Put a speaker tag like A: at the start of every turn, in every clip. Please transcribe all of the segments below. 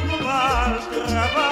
A: courage, travail.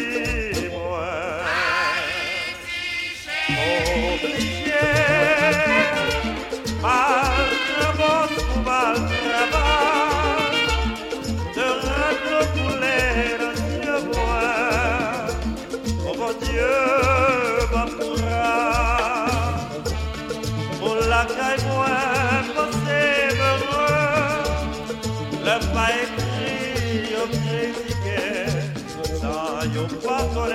A: Yo paso